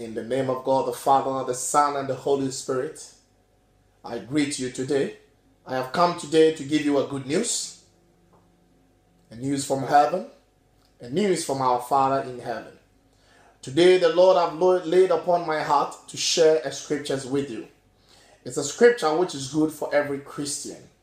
In the name of God the Father, the Son, and the Holy Spirit, I greet you today. I have come today to give you a good news, a news from heaven, a news from our Father in heaven. Today, the Lord have laid upon my heart to share a scriptures with you. It's a scripture which is good for every Christian.